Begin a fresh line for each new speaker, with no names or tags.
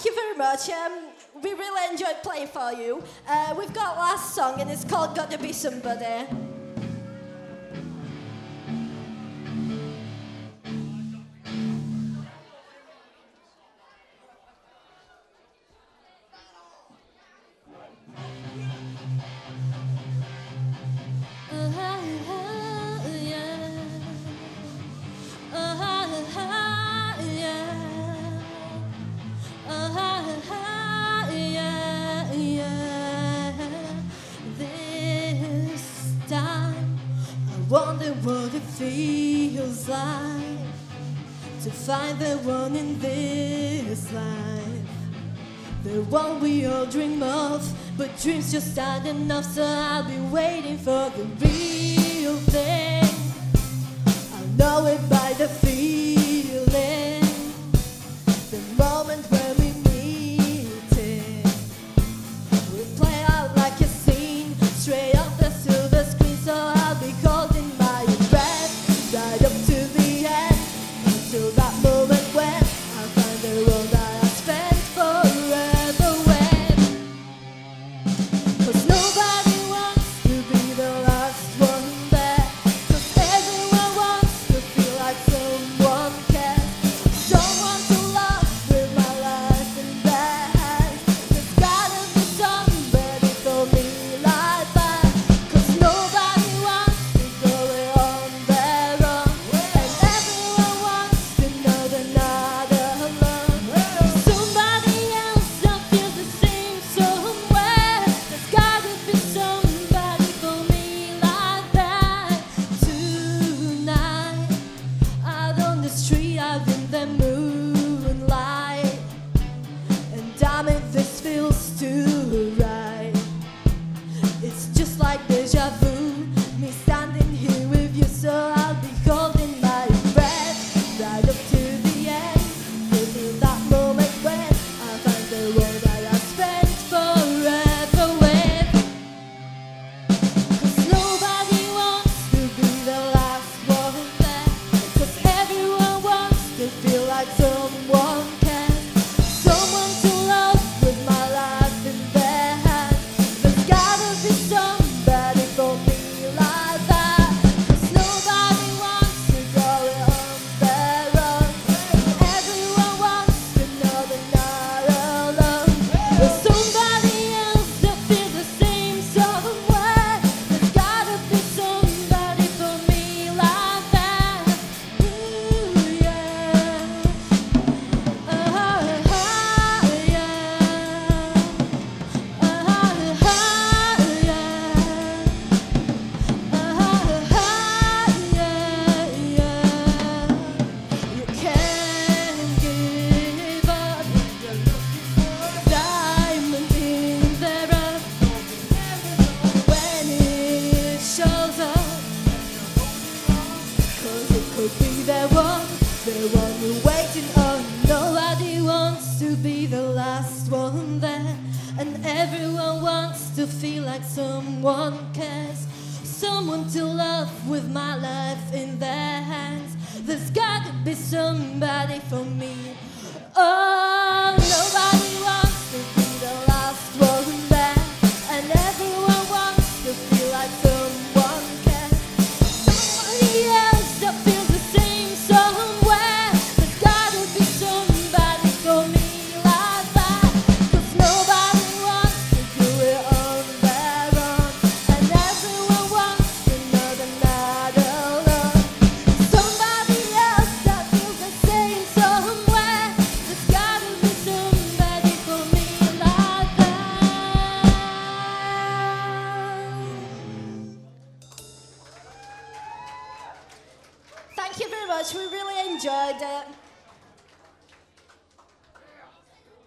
thank you very much. Um, we really enjoyed playing for you. Uh, we've got last song, and it's called Gotta Be Somebody.
feels like to find the one in this life, the one we all dream of, but dreams just aren't enough, so I'll be waiting for the real thing. I know it by the feel. one you're waiting on. Nobody wants to be the last one there. And everyone wants to feel like someone cares. Someone to love with my life in their hands. There's gotta be somebody for me.
very much. We really enjoyed it.